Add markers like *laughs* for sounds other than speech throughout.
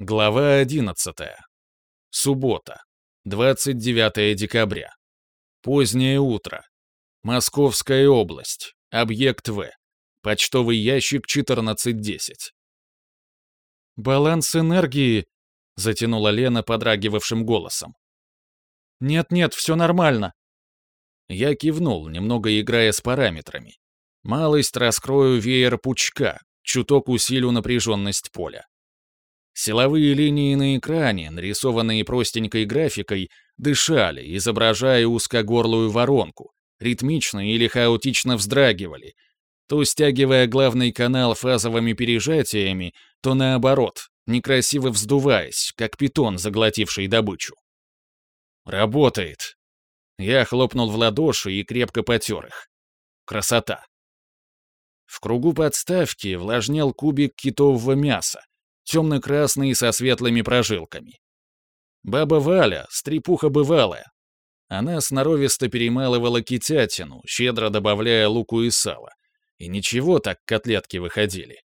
Глава 11. Суббота. 29 декабря. Позднее утро. Московская область. Объект В. Почтовый ящик 1410. «Баланс энергии», — затянула Лена подрагивавшим голосом. «Нет-нет, все нормально». Я кивнул, немного играя с параметрами. Малость раскрою веер пучка, чуток усилю напряженность поля. Силовые линии на экране, нарисованные простенькой графикой, дышали, изображая узкогорлую воронку, ритмично или хаотично вздрагивали, то стягивая главный канал фазовыми пережатиями, то наоборот, некрасиво вздуваясь, как питон, заглотивший добычу. «Работает!» Я хлопнул в ладоши и крепко потер их. Красота! В кругу подставки влажнел кубик китового мяса, темно-красный со светлыми прожилками. Баба Валя, стрепуха бывалая. Она сноровисто перемалывала китятину, щедро добавляя луку и сало. И ничего так котлетки выходили.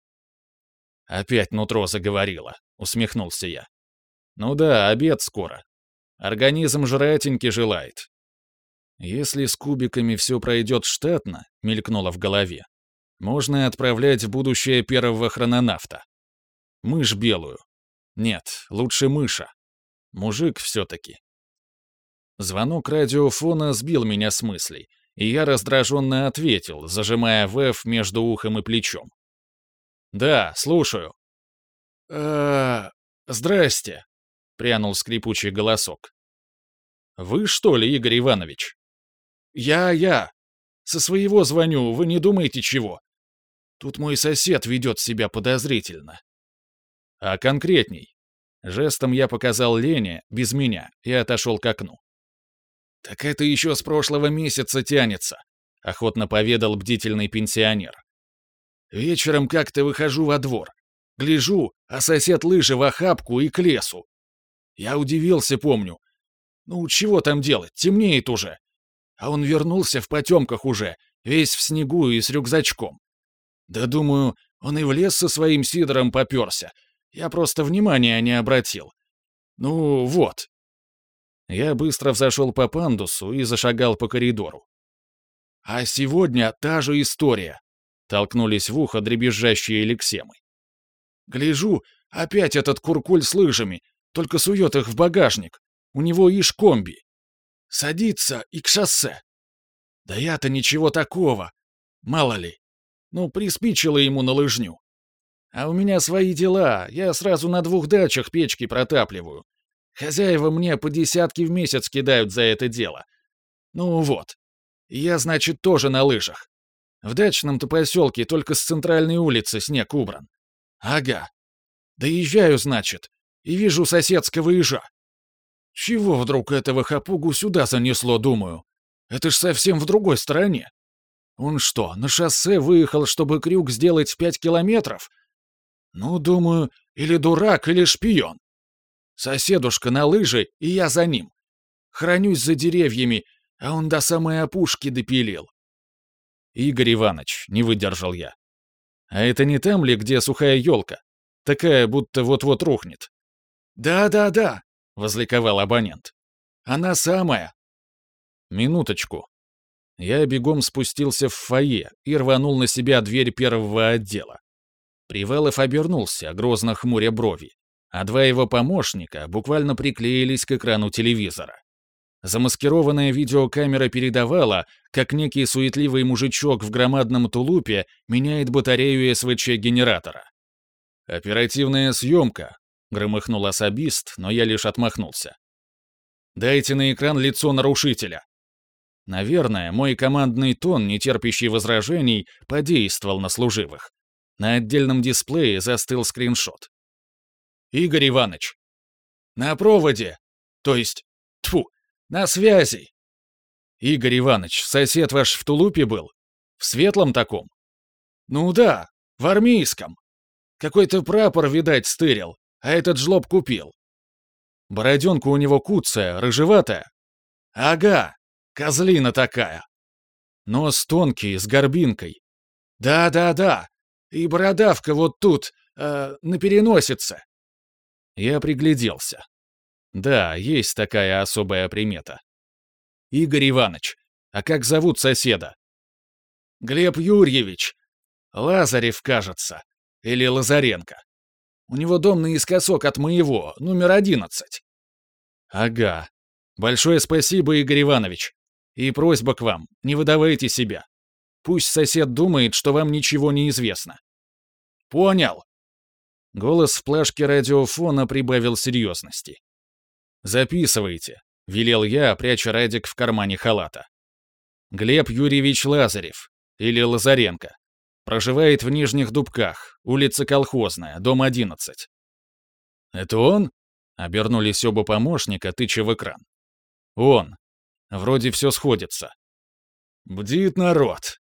«Опять нутро заговорила», — усмехнулся я. «Ну да, обед скоро. Организм жратеньки желает». «Если с кубиками все пройдет штатно», — мелькнуло в голове, «можно отправлять в будущее первого хрононавта. Мышь белую. Нет, лучше мыша. Мужик все-таки. Звонок радиофона сбил меня с мыслей, и я раздраженно ответил, зажимая ВФ между ухом и плечом. «Да, слушаю». «Э-э... Здрасте», — прянул скрипучий голосок. «Вы что ли, Игорь Иванович?» «Я, я. Со своего звоню, вы не думаете чего? Тут мой сосед ведет себя подозрительно. А конкретней. Жестом я показал Лене, без меня, и отошел к окну. «Так это еще с прошлого месяца тянется», — охотно поведал бдительный пенсионер. «Вечером как-то выхожу во двор. Гляжу, а сосед лыжи в охапку и к лесу. Я удивился, помню. Ну, чего там делать, темнеет уже. А он вернулся в потемках уже, весь в снегу и с рюкзачком. Да думаю, он и в лес со своим сидором поперся, я просто внимания не обратил. Ну, вот. Я быстро взошел по пандусу и зашагал по коридору. А сегодня та же история. Толкнулись в ухо дребезжащие лексемы. Гляжу, опять этот куркуль с лыжами, только сует их в багажник. У него ишь комби. Садится и к шоссе. Да я-то ничего такого. Мало ли. Ну, приспичило ему на лыжню. А у меня свои дела, я сразу на двух дачах печки протапливаю. Хозяева мне по десятке в месяц кидают за это дело. Ну вот. Я, значит, тоже на лыжах. В дачном-то поселке только с центральной улицы снег убран. Ага. Доезжаю, значит, и вижу соседского ежа. Чего вдруг этого хапугу сюда занесло, думаю? Это ж совсем в другой стороне. Он что, на шоссе выехал, чтобы крюк сделать в пять километров? Ну, думаю, или дурак, или шпион. Соседушка на лыжи, и я за ним. Хранюсь за деревьями, а он до самой опушки допилил. Игорь Иванович, не выдержал я. А это не там ли, где сухая елка? Такая, будто вот-вот рухнет. Да-да-да, возликовал абонент. Она самая. Минуточку. Я бегом спустился в фойе и рванул на себя дверь первого отдела. Привалов обернулся, грозно хмуря брови, а два его помощника буквально приклеились к экрану телевизора. Замаскированная видеокамера передавала, как некий суетливый мужичок в громадном тулупе меняет батарею СВЧ-генератора. «Оперативная съемка», — громыхнул особист, но я лишь отмахнулся. «Дайте на экран лицо нарушителя». Наверное, мой командный тон, не терпящий возражений, подействовал на служивых. На отдельном дисплее застыл скриншот. «Игорь Иванович!» «На проводе! То есть, тфу, на связи!» «Игорь Иванович, сосед ваш в тулупе был? В светлом таком?» «Ну да, в армейском. Какой-то прапор, видать, стырил, а этот жлоб купил. Бороденка у него куцая, рыжеватая. Ага, козлина такая. Нос тонкий, с горбинкой. Да-да-да, и бородавка вот тут, э, на переносице. Я пригляделся. Да, есть такая особая примета. Игорь Иванович, а как зовут соседа? Глеб Юрьевич. Лазарев, кажется. Или Лазаренко. У него дом наискосок от моего, номер одиннадцать. Ага. Большое спасибо, Игорь Иванович. И просьба к вам, не выдавайте себя. Пусть сосед думает, что вам ничего не известно. Понял. Голос в плашке радиофона прибавил серьезности. «Записывайте», — велел я, пряча радик в кармане халата. «Глеб Юрьевич Лазарев, или Лазаренко. Проживает в Нижних Дубках, улица Колхозная, дом 11». «Это он?» — обернулись оба помощника, тыча в экран. «Он. Вроде все сходится». «Бдит народ!»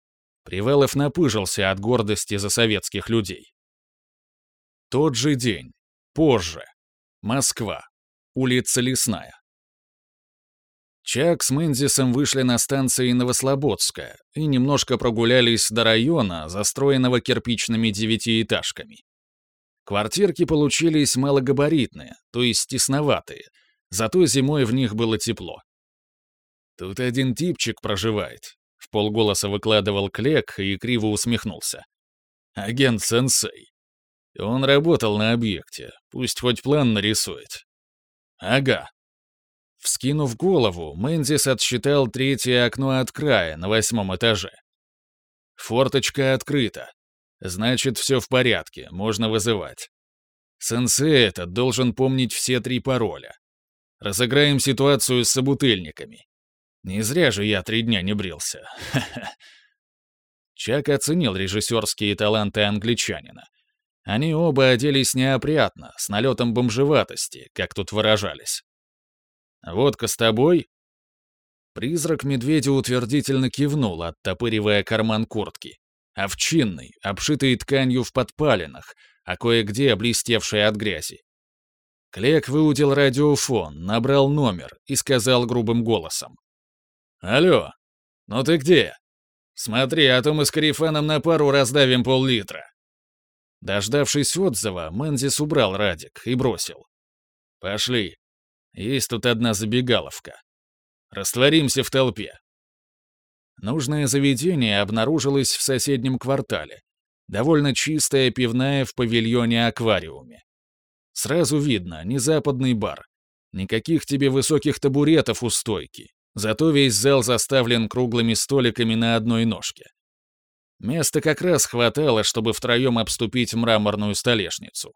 Привалов напыжился от гордости за советских людей. Тот же день. Позже. Москва. Улица Лесная. Чак с Мэнзисом вышли на станции Новослободская и немножко прогулялись до района, застроенного кирпичными девятиэтажками. Квартирки получились малогабаритные, то есть тесноватые, зато зимой в них было тепло. «Тут один типчик проживает», — в полголоса выкладывал Клек и криво усмехнулся. «Агент Сенсей. Он работал на объекте, пусть хоть план нарисует. Ага. Вскинув голову, Мэнзис отсчитал третье окно от края на восьмом этаже. Форточка открыта. Значит, все в порядке, можно вызывать. Сенсей этот должен помнить все три пароля. Разыграем ситуацию с собутыльниками. Не зря же я три дня не брился. *laughs* Чак оценил режиссерские таланты англичанина они оба оделись неопрятно, с налетом бомжеватости, как тут выражались. «Водка с тобой?» Призрак медведя утвердительно кивнул, оттопыривая карман куртки. Овчинный, обшитый тканью в подпалинах, а кое-где блестевший от грязи. Клек выудил радиофон, набрал номер и сказал грубым голосом. «Алло, ну ты где? Смотри, а то мы с Карифаном на пару раздавим пол-литра». Дождавшись отзыва, Мэнзис убрал радик и бросил. «Пошли. Есть тут одна забегаловка. Растворимся в толпе». Нужное заведение обнаружилось в соседнем квартале. Довольно чистая пивная в павильоне-аквариуме. Сразу видно, не западный бар. Никаких тебе высоких табуретов у стойки. Зато весь зал заставлен круглыми столиками на одной ножке. Места как раз хватало, чтобы втроем обступить мраморную столешницу.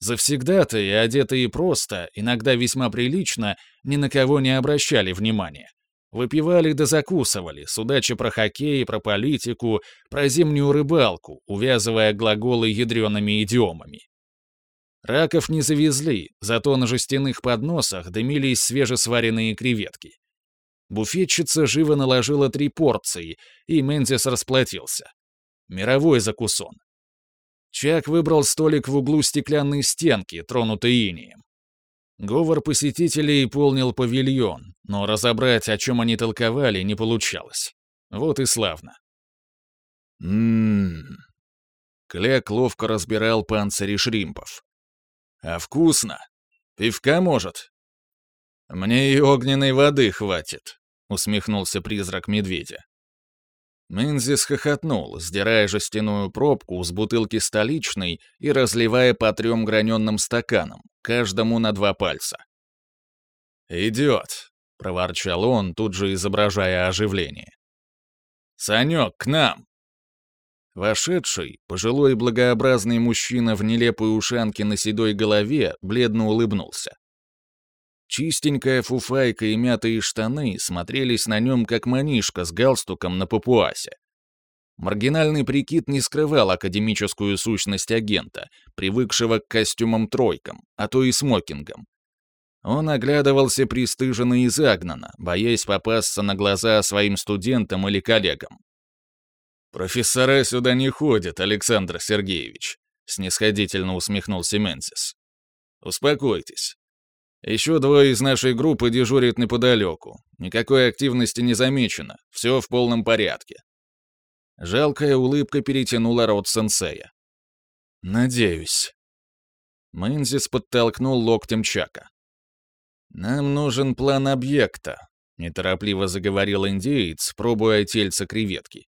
Завсегда-то и одетые просто, иногда весьма прилично, ни на кого не обращали внимания. Выпивали да закусывали, судача про хоккей, про политику, про зимнюю рыбалку, увязывая глаголы ядреными идиомами. Раков не завезли, зато на жестяных подносах дымились свежесваренные креветки. Буфетчица живо наложила три порции, и Мэнзис расплатился. Мировой закусон. Чак выбрал столик в углу стеклянной стенки, тронутой инием. Говор посетителей полнил павильон, но разобрать, о чем они толковали, не получалось. Вот и славно. Ммм. Кляк ловко разбирал панцири шримпов. А вкусно. Пивка, может? Мне и огненной воды хватит усмехнулся призрак медведя. Мэнзис хохотнул, сдирая жестяную пробку с бутылки столичной и разливая по трем граненным стаканам, каждому на два пальца. «Идет», — проворчал он, тут же изображая оживление. «Санек, к нам!» Вошедший, пожилой благообразный мужчина в нелепой ушанке на седой голове, бледно улыбнулся. Чистенькая фуфайка и мятые штаны смотрелись на нем как манишка с галстуком на папуасе. Маргинальный прикид не скрывал академическую сущность агента, привыкшего к костюмам-тройкам, а то и смокингам. Он оглядывался пристыженно и загнанно, боясь попасться на глаза своим студентам или коллегам. «Профессора сюда не ходят, Александр Сергеевич», — снисходительно усмехнулся Мензис. «Успокойтесь. Еще двое из нашей группы дежурят неподалеку. Никакой активности не замечено. Все в полном порядке. Жалкая улыбка перетянула рот сенсея. «Надеюсь». Мэнзис подтолкнул локтем Чака. «Нам нужен план объекта», — неторопливо заговорил индеец, пробуя тельце креветки.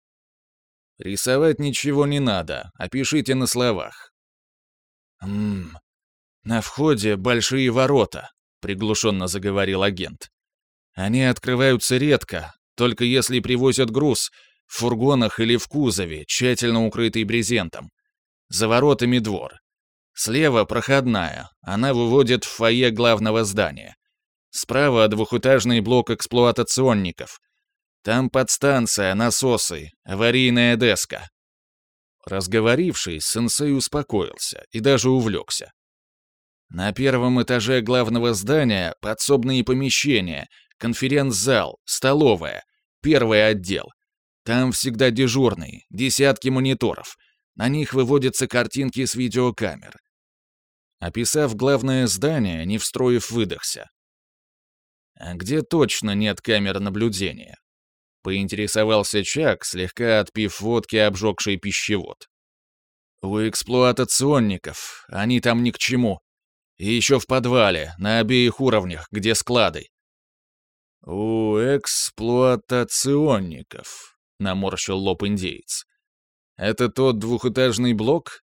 «Рисовать ничего не надо, опишите на словах». «Ммм, на входе большие ворота», — приглушенно заговорил агент. «Они открываются редко, только если привозят груз, в фургонах или в кузове, тщательно укрытый брезентом. За воротами двор. Слева проходная, она выводит в фойе главного здания. Справа двухэтажный блок эксплуатационников. Там подстанция, насосы, аварийная деска. Разговорившись, сенсей успокоился и даже увлекся. На первом этаже главного здания подсобные помещения, конференц-зал, столовая, первый отдел. Там всегда дежурные, десятки мониторов. На них выводятся картинки с видеокамер. Описав главное здание, не встроив выдохся. А где точно нет камер наблюдения? Поинтересовался Чак, слегка отпив водки обжегший пищевод. У эксплуатационников, они там ни к чему. И еще в подвале, на обеих уровнях, где склады. У эксплуатационников, наморщил лоб индеец. Это тот двухэтажный блок?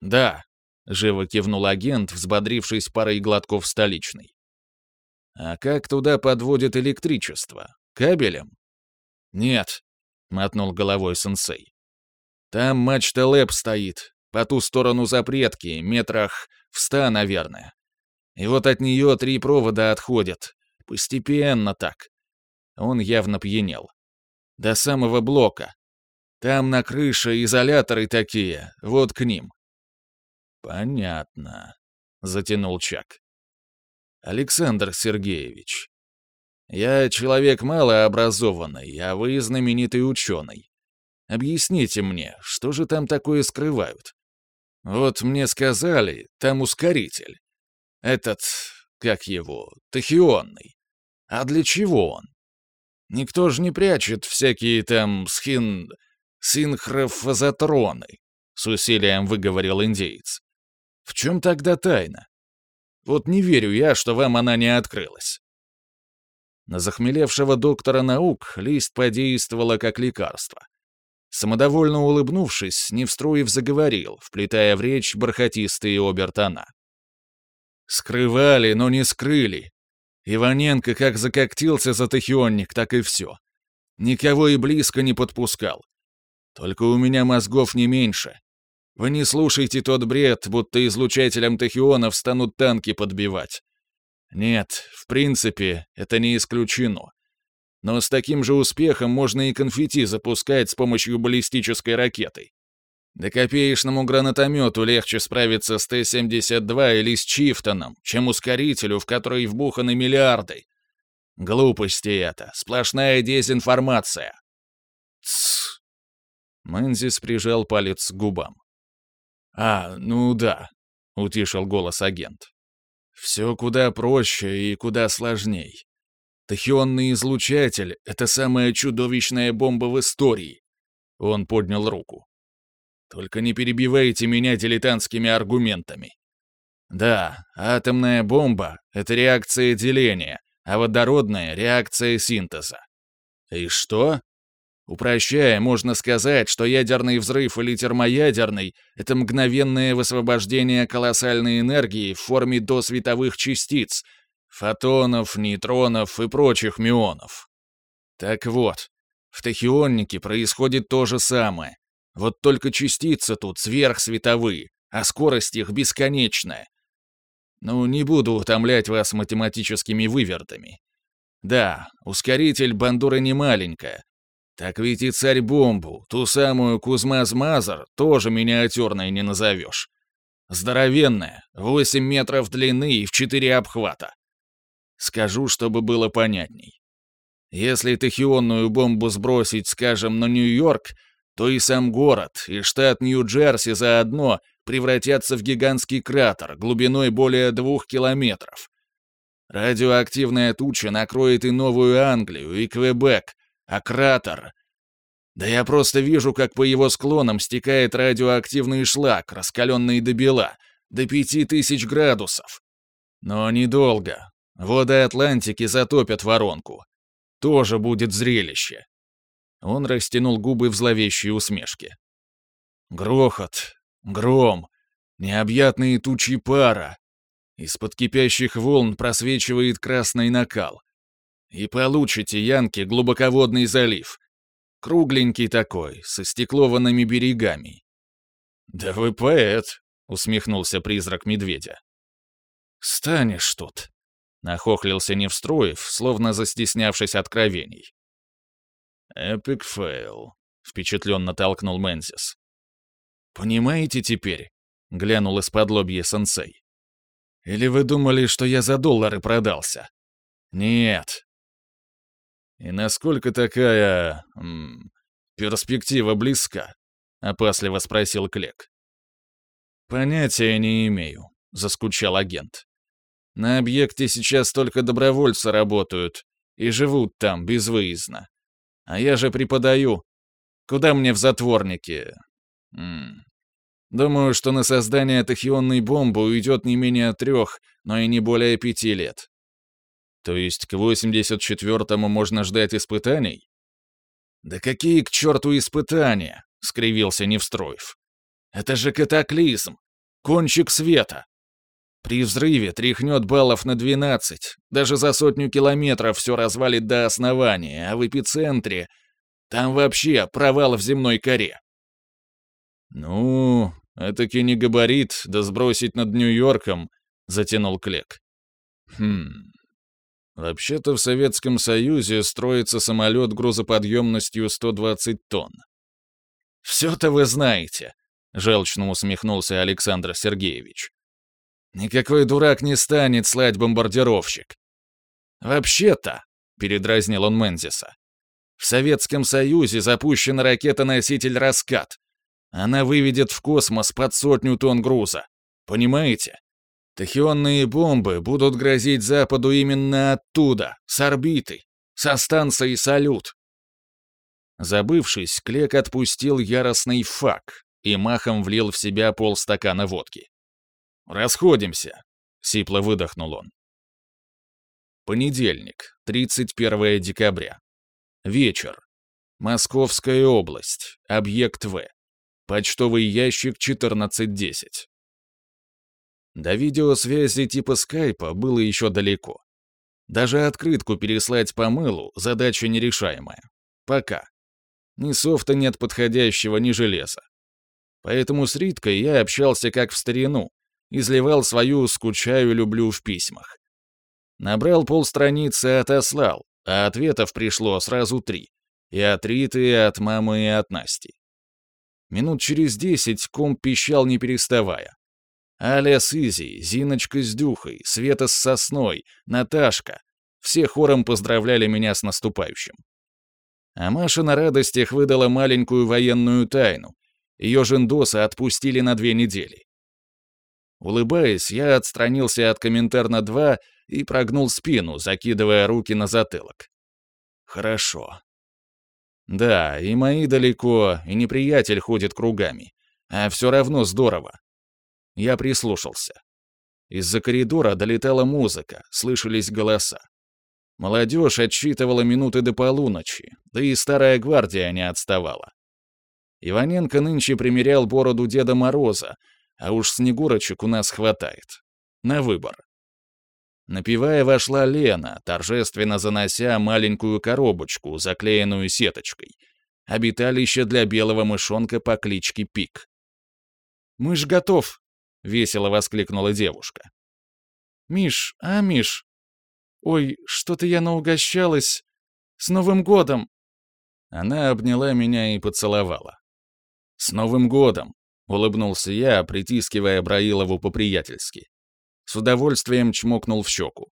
Да, живо кивнул агент, взбодрившись парой глотков столичной. А как туда подводят электричество? Кабелем? Нет, мотнул головой сенсей. Там мачта ЛЭП стоит, по ту сторону запретки, метрах в ста, наверное. И вот от нее три провода отходят. Постепенно так. Он явно пьянел. До самого блока. Там на крыше изоляторы такие, вот к ним. Понятно, затянул Чак. Александр Сергеевич. Я человек малообразованный, а вы знаменитый ученый. Объясните мне, что же там такое скрывают? Вот мне сказали, там ускоритель. Этот, как его, тахионный. А для чего он? Никто же не прячет всякие там схин... синхрофазотроны, с усилием выговорил индеец. В чем тогда тайна? Вот не верю я, что вам она не открылась. На захмелевшего доктора наук лист подействовало как лекарство. Самодовольно улыбнувшись, Невстроев заговорил, вплетая в речь бархатистые обертона. «Скрывали, но не скрыли. Иваненко как закоктился за тахионник, так и все. Никого и близко не подпускал. Только у меня мозгов не меньше. Вы не слушайте тот бред, будто излучателем тахионов станут танки подбивать. Нет, в принципе, это не исключено. Но с таким же успехом можно и конфетти запускать с помощью баллистической ракеты. Да копеечному гранатомету легче справиться с Т-72 или с Чифтоном, чем ускорителю, в который вбуханы миллиарды. Глупости это, сплошная дезинформация. Тссс. Мэнзис прижал палец к губам. «А, ну да», — утишил голос агент. «Все куда проще и куда сложней. Тахионный излучатель — это самая чудовищная бомба в истории». Он поднял руку. «Только не перебивайте меня дилетантскими аргументами. Да, атомная бомба — это реакция деления, а водородная — реакция синтеза. И что? Упрощая, можно сказать, что ядерный взрыв или термоядерный — это мгновенное высвобождение колоссальной энергии в форме досветовых частиц, фотонов, нейтронов и прочих мюонов. Так вот, в тахионнике происходит то же самое. Вот только частицы тут сверхсветовые, а скорость их бесконечная. Ну, не буду утомлять вас математическими вывертами. Да, ускоритель бандура не маленькая, так ведь и царь-бомбу, ту самую Кузмаз-Мазар, тоже миниатюрной не назовешь. Здоровенная, 8 метров длины и в 4 обхвата. Скажу, чтобы было понятней. Если тахионную бомбу сбросить, скажем, на Нью-Йорк, то и сам город, и штат Нью-Джерси заодно превратятся в гигантский кратер глубиной более двух километров. Радиоактивная туча накроет и Новую Англию, и Квебек, а кратер... Да я просто вижу, как по его склонам стекает радиоактивный шлак, раскаленный до бела, до пяти тысяч градусов. Но недолго. Воды Атлантики затопят воронку. Тоже будет зрелище. Он растянул губы в зловещей усмешке. Грохот, гром, необъятные тучи пара. Из-под кипящих волн просвечивает красный накал. И получите, Янки, глубоководный залив. Кругленький такой, со стеклованными берегами. «Да вы поэт», — усмехнулся призрак медведя. «Станешь тут», — нахохлился Невстроев, словно застеснявшись откровений. «Epic fail», — впечатленно толкнул Мэнзис. «Понимаете теперь?» — глянул исподлобья сенсей. «Или вы думали, что я за доллары продался?» «Нет». «И насколько такая... М, перспектива близка?» — опасливо спросил Клек. «Понятия не имею», — заскучал агент. «На объекте сейчас только добровольцы работают и живут там безвыездно. А я же преподаю. Куда мне в затворники? М -м. Думаю, что на создание тахионной бомбы уйдет не менее трех, но и не более пяти лет. То есть к 84-му можно ждать испытаний? Да какие к черту испытания? — скривился Невстроев. «Это же катаклизм! Кончик света! При взрыве тряхнет баллов на 12, даже за сотню километров все развалит до основания, а в эпицентре... Там вообще провал в земной коре». «Ну, это не габарит, да сбросить над Нью-Йорком», — затянул Клек. «Хм... Вообще-то в Советском Союзе строится самолет грузоподъемностью 120 тонн. «Все-то вы знаете», — желчно усмехнулся Александр Сергеевич. «Никакой дурак не станет слать бомбардировщик». «Вообще-то», — передразнил он Мензиса, «в Советском Союзе запущена ракета-носитель «Раскат». Она выведет в космос под сотню тонн груза. Понимаете? Тахионные бомбы будут грозить Западу именно оттуда, с орбиты, со станции «Салют». Забывшись, Клек отпустил яростный фак и махом влил в себя полстакана водки. «Расходимся», — сипло выдохнул он. Понедельник, 31 декабря. Вечер. Московская область. Объект В. Почтовый ящик 1410. До видеосвязи типа скайпа было еще далеко. Даже открытку переслать по мылу — задача нерешаемая. Пока. Ни софта нет подходящего, ни железа. Поэтому с Риткой я общался как в старину, изливал свою «скучаю, люблю» в письмах. Набрал полстраницы и отослал, а ответов пришло сразу три. И от Риты, и от мамы, и от Насти. Минут через десять комп пищал не переставая. Аля с Изи, Зиночка с Дюхой, Света с Сосной, Наташка. Все хором поздравляли меня с наступающим. А Маша на радостях выдала маленькую военную тайну. Ее жендоса отпустили на две недели. Улыбаясь, я отстранился от Коминтерна-2 и прогнул спину, закидывая руки на затылок. Хорошо. Да, и мои далеко, и неприятель ходит кругами. А все равно здорово. Я прислушался. Из-за коридора долетала музыка, слышались голоса. Молодежь отсчитывала минуты до полуночи, да и старая гвардия не отставала. Иваненко нынче примерял бороду Деда Мороза, а уж снегурочек у нас хватает. На выбор. Напивая, вошла Лена, торжественно занося маленькую коробочку, заклеенную сеточкой. Обиталище для белого мышонка по кличке Пик. «Мышь готов!» — весело воскликнула девушка. «Миш, а, Миш, Ой, что-то я наугощалась. С Новым годом!» Она обняла меня и поцеловала. «С Новым годом!» — улыбнулся я, притискивая Браилову по-приятельски. С удовольствием чмокнул в щеку.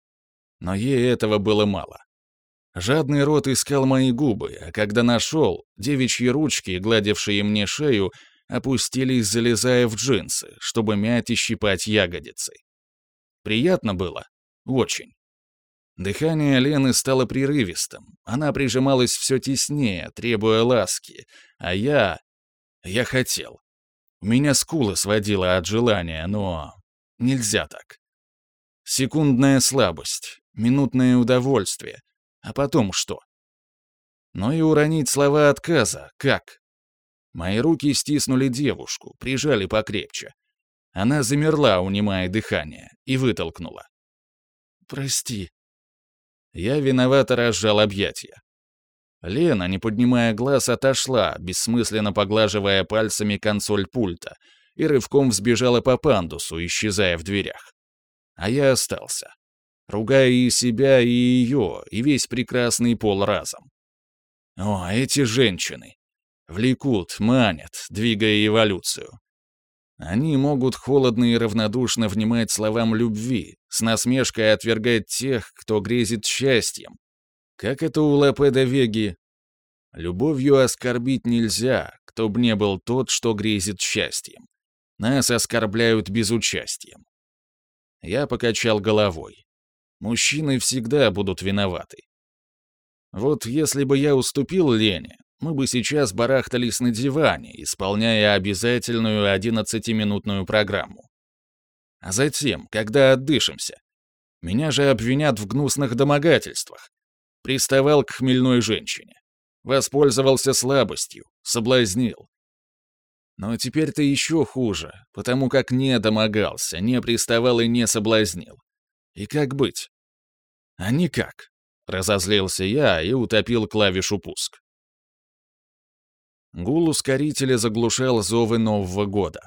Но ей этого было мало. Жадный рот искал мои губы, а когда нашел, девичьи ручки, гладившие мне шею, опустились, залезая в джинсы, чтобы мять и щипать ягодицы. Приятно было? Очень. Дыхание Лены стало прерывистым. Она прижималась все теснее, требуя ласки. А я... Я хотел. Меня скулы сводило от желания, но... Нельзя так. Секундная слабость, минутное удовольствие. А потом что? Но и уронить слова отказа как? Мои руки стиснули девушку, прижали покрепче. Она замерла, унимая дыхание, и вытолкнула. «Прости». Я виновато разжал объятия. Лена, не поднимая глаз, отошла, бессмысленно поглаживая пальцами консоль пульта, и рывком взбежала по пандусу, исчезая в дверях. А я остался, ругая и себя, и ее, и весь прекрасный пол разом. О, эти женщины! Влекут, манят, двигая эволюцию. Они могут холодно и равнодушно внимать словам любви, с насмешкой отвергать тех, кто грезит счастьем, как это у Лапеда Веги? Любовью оскорбить нельзя, кто б не был тот, что грезит счастьем. Нас оскорбляют безучастием. Я покачал головой. Мужчины всегда будут виноваты. Вот если бы я уступил Лене, мы бы сейчас барахтались на диване, исполняя обязательную одиннадцатиминутную программу. А затем, когда отдышимся, меня же обвинят в гнусных домогательствах, Приставал к хмельной женщине. Воспользовался слабостью, соблазнил. Но теперь-то еще хуже, потому как не домогался, не приставал и не соблазнил. И как быть? А никак. Разозлился я и утопил клавишу «Пуск». Гул ускорителя заглушал зовы Нового года.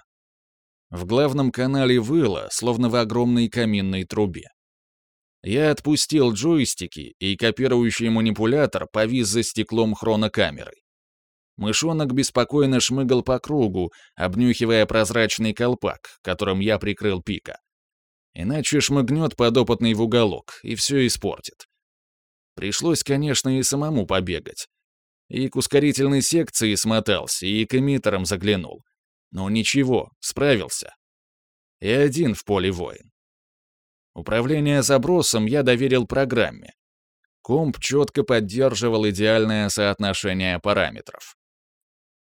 В главном канале выло, словно в огромной каминной трубе. Я отпустил джойстики, и копирующий манипулятор повис за стеклом хронокамеры. Мышонок беспокойно шмыгал по кругу, обнюхивая прозрачный колпак, которым я прикрыл пика. Иначе шмыгнет подопытный в уголок, и все испортит. Пришлось, конечно, и самому побегать. И к ускорительной секции смотался, и к эмиттерам заглянул. Но ничего, справился. И один в поле воин. Управление забросом я доверил программе. Комп четко поддерживал идеальное соотношение параметров.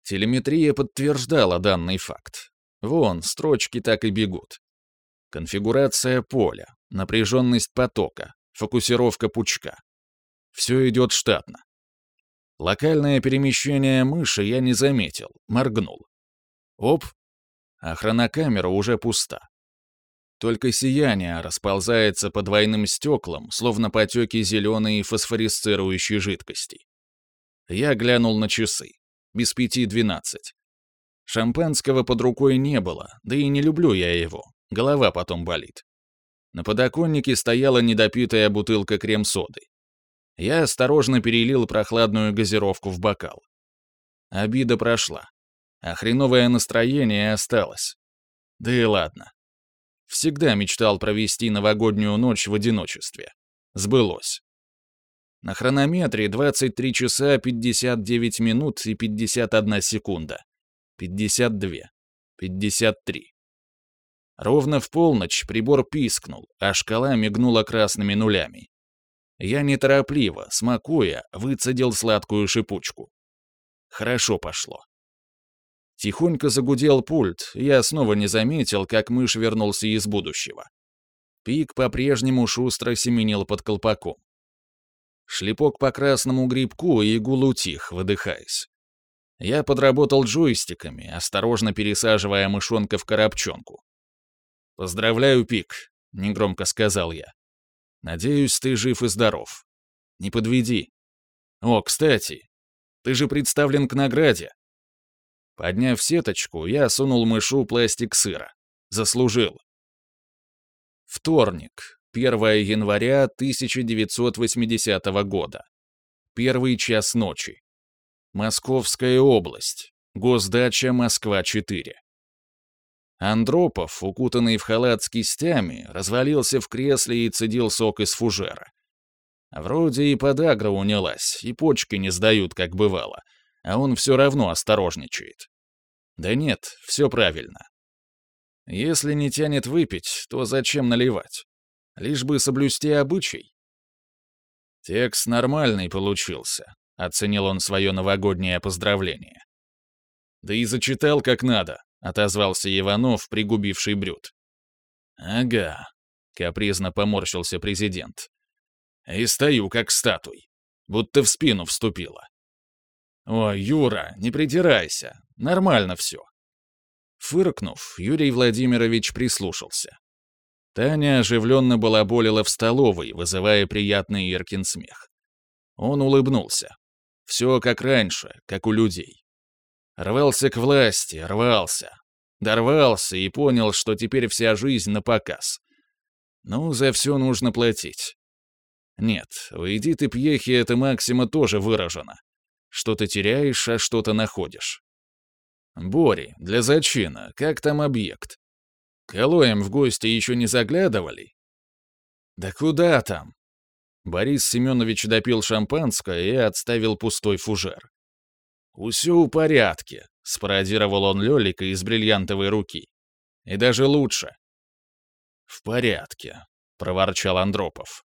Телеметрия подтверждала данный факт. Вон, строчки так и бегут. Конфигурация поля, напряженность потока, фокусировка пучка. Все идет штатно. Локальное перемещение мыши я не заметил, моргнул. Оп, а хронокамера уже пуста. Только сияние расползается по двойным стеклам, словно потеки зеленой фосфорисцирующей жидкости. Я глянул на часы. Без пяти двенадцать. Шампанского под рукой не было, да и не люблю я его. Голова потом болит. На подоконнике стояла недопитая бутылка крем-соды. Я осторожно перелил прохладную газировку в бокал. Обида прошла, а хреновое настроение осталось. Да и ладно. Всегда мечтал провести новогоднюю ночь в одиночестве. Сбылось. На хронометре 23 часа 59 минут и 51 секунда. 52. 53. Ровно в полночь прибор пискнул, а шкала мигнула красными нулями. Я неторопливо, смакуя, выцедил сладкую шипучку. Хорошо пошло. Тихонько загудел пульт, я снова не заметил, как мышь вернулся из будущего. Пик по-прежнему шустро семенил под колпаком. Шлепок по красному грибку, и гул утих, выдыхаясь. Я подработал джойстиками, осторожно пересаживая мышонка в коробчонку. «Поздравляю, Пик», — негромко сказал я. «Надеюсь, ты жив и здоров. Не подведи. О, кстати, ты же представлен к награде. Подняв сеточку, я сунул мышу пластик сыра. Заслужил. Вторник, 1 января 1980 года. Первый час ночи. Московская область. Госдача Москва-4. Андропов, укутанный в халат с кистями, развалился в кресле и цедил сок из фужера. Вроде и подагра унялась, и почки не сдают, как бывало — а он все равно осторожничает. Да нет, все правильно. Если не тянет выпить, то зачем наливать? Лишь бы соблюсти обычай. Текст нормальный получился, оценил он свое новогоднее поздравление. Да и зачитал как надо, отозвался Иванов, пригубивший брют. «Ага», — капризно поморщился президент. «И стою, как статуй, будто в спину вступила». «Ой, Юра, не придирайся, нормально все». Фыркнув, Юрий Владимирович прислушался. Таня оживленно балаболила в столовой, вызывая приятный Иркин смех. Он улыбнулся. Все как раньше, как у людей. Рвался к власти, рвался. Дорвался и понял, что теперь вся жизнь на показ. Ну, за все нужно платить. Нет, у Эдиты Пьехи эта максима тоже выражена. Что-то теряешь, а что-то находишь. Бори, для зачина, как там объект? К Элоям в гости еще не заглядывали? Да куда там? Борис Семенович допил шампанское и отставил пустой фужер. «Усё в порядке», — спародировал он Лёлика из бриллиантовой руки. «И даже лучше». «В порядке», — проворчал Андропов.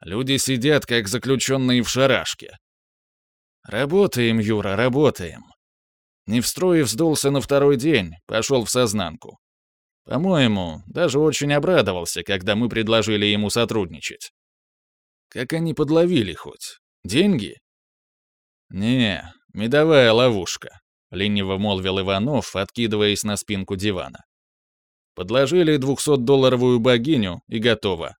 «Люди сидят, как заключенные в шарашке». «Работаем, Юра, работаем». Невстроев сдулся на второй день, пошел в сознанку. По-моему, даже очень обрадовался, когда мы предложили ему сотрудничать. Как они подловили хоть? Деньги? Не, медовая ловушка, лениво молвил Иванов, откидываясь на спинку дивана. Подложили двухсотдолларовую богиню и готово.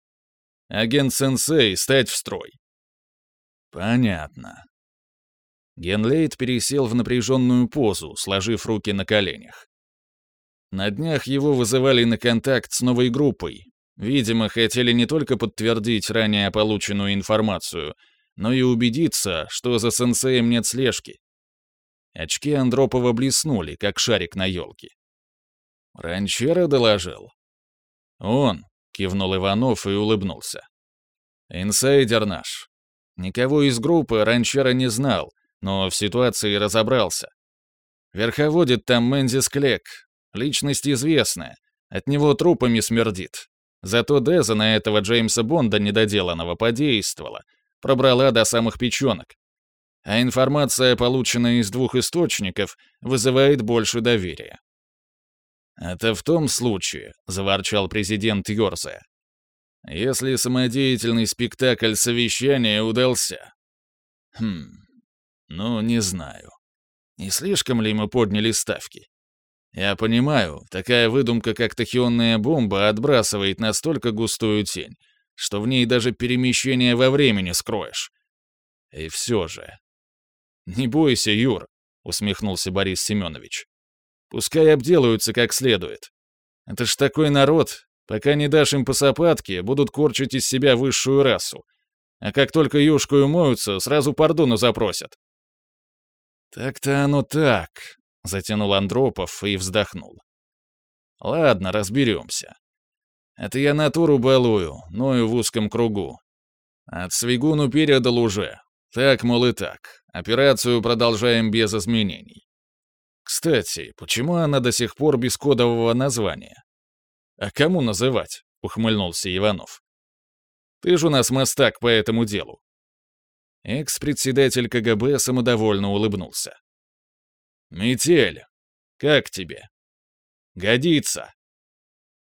Агент-сенсей, стать в строй. Понятно. Генлейт пересел в напряженную позу, сложив руки на коленях. На днях его вызывали на контакт с новой группой. Видимо, хотели не только подтвердить ранее полученную информацию, но и убедиться, что за сенсеем нет слежки. Очки Андропова блеснули, как шарик на елке. «Ранчера доложил?» «Он», — кивнул Иванов и улыбнулся. «Инсайдер наш. Никого из группы Ранчера не знал, но в ситуации разобрался. Верховодит там Мэнзис Клек, Личность известная. От него трупами смердит. Зато Деза на этого Джеймса Бонда недоделанного подействовала. Пробрала до самых печенок. А информация, полученная из двух источников, вызывает больше доверия. «Это в том случае», — заворчал президент Йорза, «если самодеятельный спектакль совещания удался». «Хм, ну, не знаю. Не слишком ли мы подняли ставки? Я понимаю, такая выдумка, как тахионная бомба, отбрасывает настолько густую тень, что в ней даже перемещение во времени скроешь. И все же... «Не бойся, Юр», — усмехнулся Борис Семенович. «Пускай обделаются как следует. Это ж такой народ, пока не дашь им по будут корчить из себя высшую расу. А как только юшку умоются, сразу пардону запросят». «Так-то оно так», Затянул Андропов и вздохнул. Ладно, разберемся. Это я натуру балую, но и в узком кругу. От Свигуну передал уже. Так, мол, и так. Операцию продолжаем без изменений. Кстати, почему она до сих пор без кодового названия? А кому называть? Ухмыльнулся Иванов. Ты же у нас мастак по этому делу. Экс-председатель КГБ самодовольно улыбнулся. «Метель, как тебе?» «Годится»,